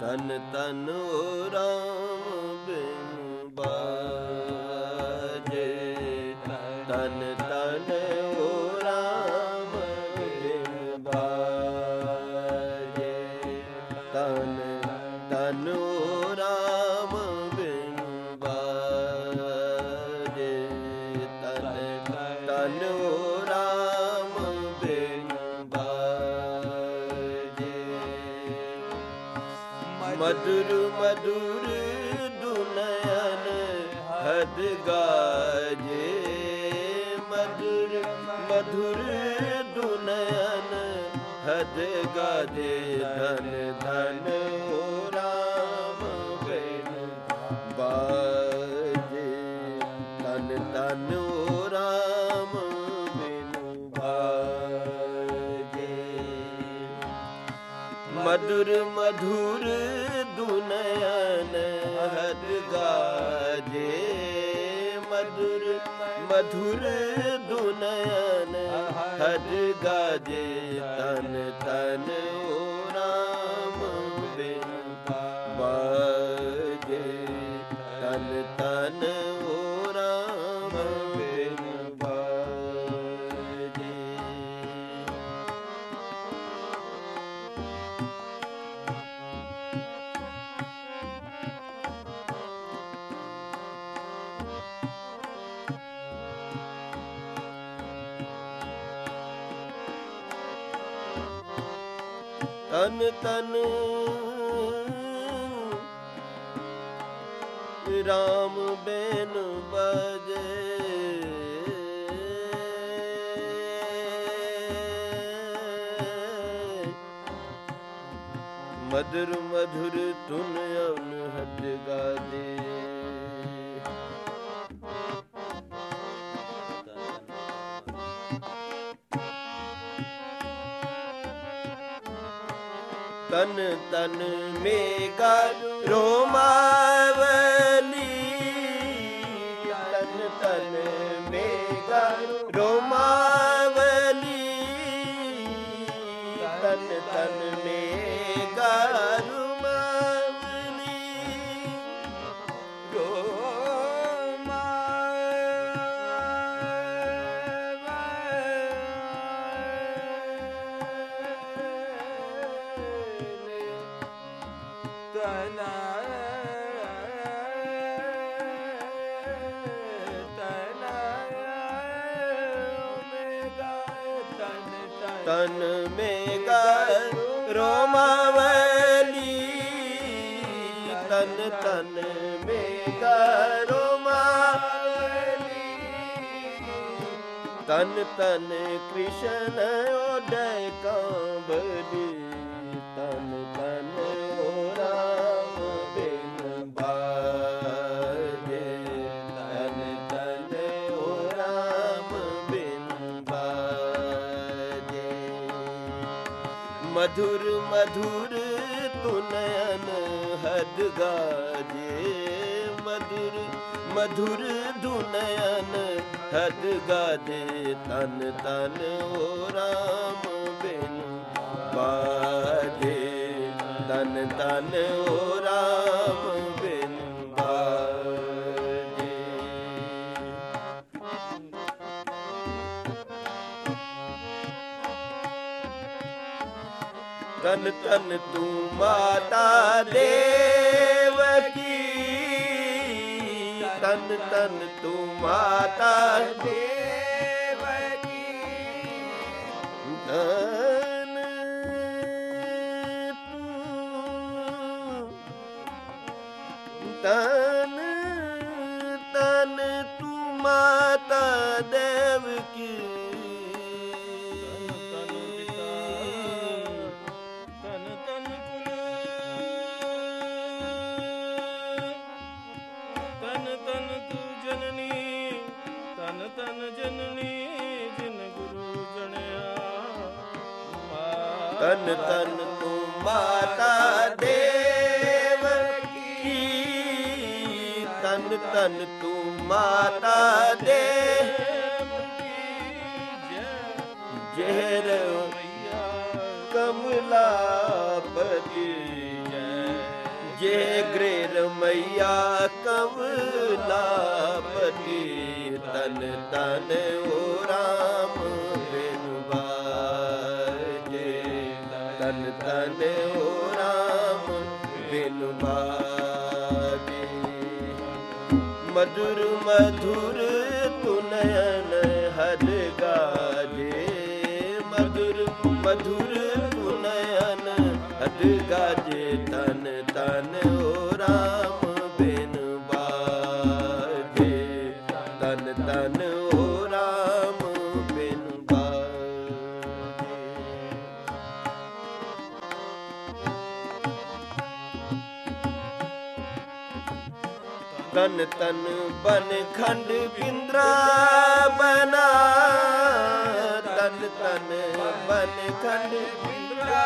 ਤਨ ਤਨ ਰਾਮ ਬਿਨ ਬਾਜੇ। ਤਨ ਤਨ ਰਾਮ ਬਿਨ ਬਾਜੇ। ਤਨ ਤਨ ਰਾਮ ਬਿਨ ਬਾਜੇ। ਤਨ ਤਨ मधुर मधुर दुनयन हद गाजे मधुर मधुर दुनयन हद गाजे धन धन ओ राम बेन बाजे धन धन ओ राम बेन बाजे मधुर मधुर ਦੁਨਯਨ ਹਦ ਗਾਜੇ ਮధుਰ ਮధుਰ ਦੁਨਯਨ ਹਦ ਗਾਜੇ ਤਨ ਤਨ ਤਨ ਰਾਮ ਬੈਨ ਬਜੇ। ਮధుਰ ਮధుਰ ਤੁਨ ਅਨ ਹੱਦ ਗਾਦੇ। ਤਨ ਤਨ ਮੇਗਾ ਰੋਮਾਵਲੀ। ਤਨ ਤਨ ਮੇਗਾ ਰੋਮਾਵਲੀ ਤਨ ਮੇਗਾ ਰੋਮਾਵਲੀ ਤਨ ਤਨ ਮੇਗਾ ਰੋਮਾਵਲੀ ਤਨ ਤਨ ਕ੍ਰਿਸ਼ਨ ਓਡੈ ਕਾਂਬਲੀ ਹਦ ਗਾਜੇ ਮధుਰ ਮధుਰ ਦੁਨਯਨ ਹਦ ਗਾਜੇ ਤਨ ਤਨ ਓ ਰਾਮ ਬਿਨ ਬਾਜੇ ਤਨ ਤਨ ਓ ਰਾਮ ਤਨ ਤਨ ਤੂੰ ਮਾਤਾ ਦੇਵਕੀ ਤਨ ਤਨ ਤੂੰ ਮਾਤਾ ਦੇਵਕੀ ਤਨ ਤੂੰ। ਤਨ ਤਨ ਤੂੰ ਮਾਤਾ ਦੇਵਕੀ ਤਨ ਤਨ ਤਨ ਤੂੰ ਮਾਤਾ ਦੇਵ ਕੀ? ਤਨ ਤਨ ਤੂੰ ਮਾਤਾ ਦੇਵ ਜਹਿਰ ਕਮਲਾਪਤੀ ਜੈ। ਜੇ ਗ੍ਰੇ ਰਮਈਆ ਕਮਲਾਪਤੀ ਤਨ ਤਨ ਓ ਹਰ ਗਾਜੇ ਤਨ ਤਨ ਓ ਰਾਮ ਬਿਨ ਬਾਜੇ ਤਨ ਤਨ ਓ ਰਾਮ ਬਿਨ ਬਾਜੇ ਤਨ ਤਨ ਬਨ ਖੰਡ ਬਿੰਦਰਾ ਬਨਾ। ਤਨ ਤਨ ਬਨ ਖੰਡ ਬਿੰਦਰਾ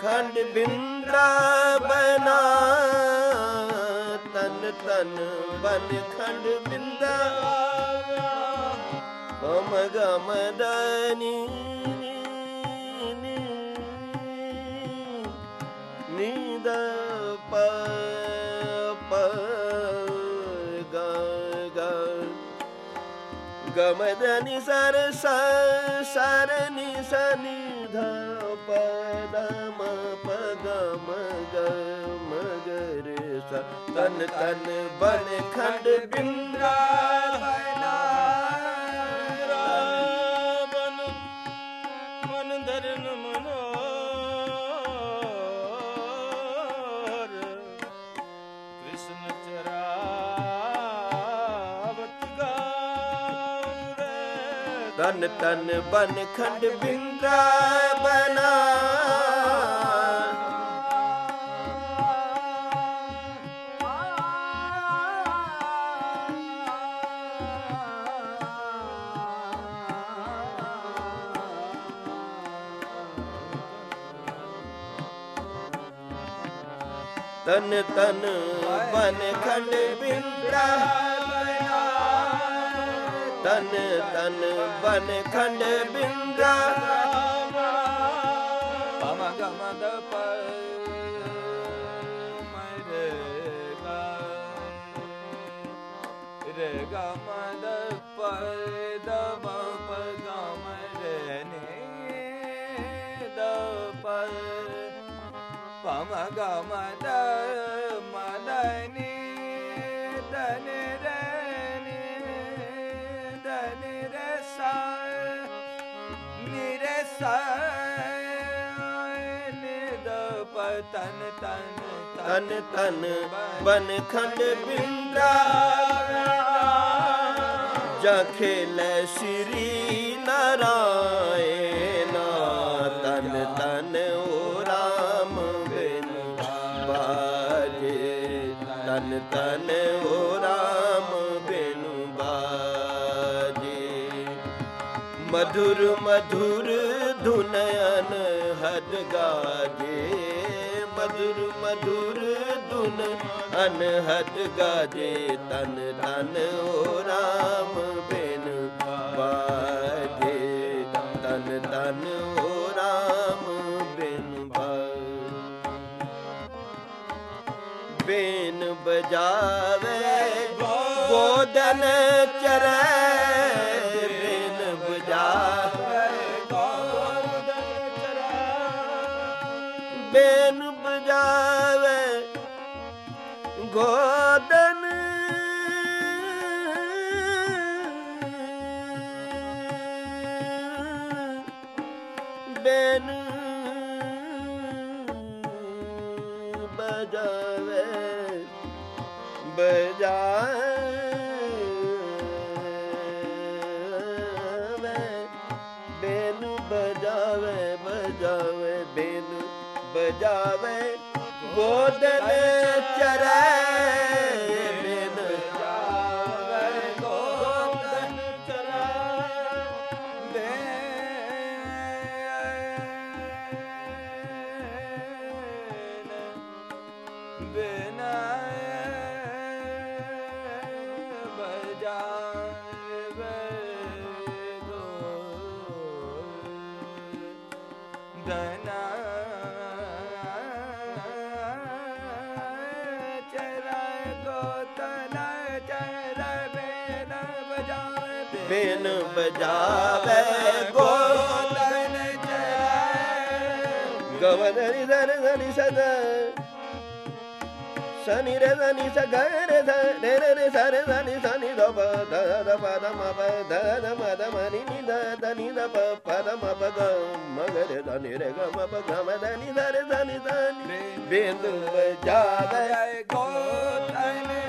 ਖੰਡ ਬਿੰਦਰਾ ਬਨਾ ਤਨ ਤਨ ਬਨ ਖੰਡ ਬਿੰਦਾ ਗਮ ਗਮ ਦਨੀ ਨੀਦ ਗਮਦਨੀ ਸਰ ਸ ਸਰ ਨੀ ਸ ਨੀ ਧ ਪ ਦ ਮ ਪ ਗ ਮ ਗ ਮ ਗ ਰੇ ਸ ਤਨ ਤਨ ਤਨ ਤਨ ਬਨ ਖੰਡ ਬਿੰਦਰਾ ਬਨਾ। ਤਨ ਤਨ ਬਨ ਖੰਡ ਬਿੰਦਰਾ। ਤਨ ਤਨ ਬਨ ਖੰਡ ਬਿੰਦਾ ਪਮ ਗਮ ਦ ਪ ਮ ਰੇ ਗਾ ਰੇ ਗ ਮ ਦ ਪ ਰੇ ਨੇ ਦ ਪ ਪਮ ਗ ਤਨ ਤਨ ਤਨ ਤਨ ਬਨ ਖੰਡ ਬਿੰਦਰਾ। ਜਾ ਖੇਲੇ ਸ੍ਰੀ ਨਾਰਾਇਣ। ਤਨ ਤਨ ਓ ਰਾਮ ਬਿਨ ਬਾਜੇ। ਤਨ ਤਨ ਓ ਰਾਮ ਬਿਨ ਬਾਜੇ। ਮਧੁਰ ਮਧੁਰ ਧੁਨਯਨ ਹਦ ਗਾਜੇ। ਮధుਰ ਮధుਰ ਧੁਨ ਅਨਹਦ ਗਾਜੇ ਤਨ ਤਨ ਓ ਰਾਮ ਬਿਨ ਬਾਜੇ ਤਨ ਤਨ ਓ ਰਾਮ ਬਿਨ ਬਾਜੇ ਬੇਨ ਬਜਾਵੇ ਗੋਦਨ ਚਰੈ ਬੇਨ ਬਜਾਵੇ ਬਜਾਵੇ ਬਜਾਵੇ ਬਜਾਵੇ ਬਿਨ ਬਜਾਵੇ ਗੋਦਨ ਚਰੈ ਬਿਨ ਬਜਾਵੇ ਗੋਲਨ ਜੈ। ਗਵਨਰਿ ਦਰ ਦਨਿ ਸਦ ਸਨੀ ਰੇ ਦਨਿ ਸ ਗ ਰੇ ਧ ਰੇ ਰੇ ਰੇ ਸ ਰੇ ਦਨਿ ਸਨੀ ਦ ਪ ਦ ਦ ਪ ਦ ਮ ਪ ਦ ਦ ਮ ਦ ਮ ni ni ਦ ਦ ni ਦ ਪ ਪ ਦ ਮ ਪ ਗ ਮ ਗ ਰੇ ਦ ni ਰੇ ਗ ਮ ਪ ਗ ਮ ਦ ni ਦ ਰੇ ਦ ni ਦ ni ਬਿੰਦ ਬਜਾਵੇ ਗੋਲਨ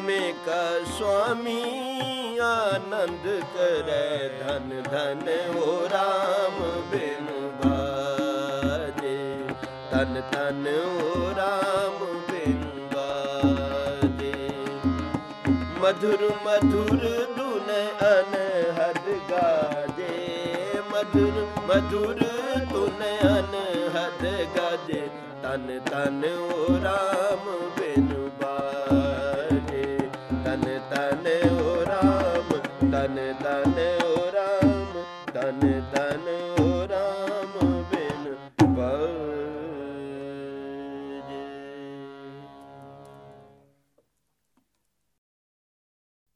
ਨਾਮੇ ਕਾ ਸੁਆਮੀ ਆਨੰਦ ਕਰੈ ਧਨ ਧਨ ਓ ਰਾਮ ਬਿਨ ਬਾਜੇ ਤਨ ਤਨ ਓ ਰਾਮ ਬਿਨ ਬਾਜੇ ਮਧੁਰ ਮਧੁਰ ਦੁਨ ਅਨਹਦ ਗਾਜੇ ਮਧੁਰ ਮਧੁਰ ਧੁਨ ਅਨਹਦ ਗਾਜੇ ਤਨ ਤਨ ਓ ਰਾਮ ਬਿਨ ਬਾ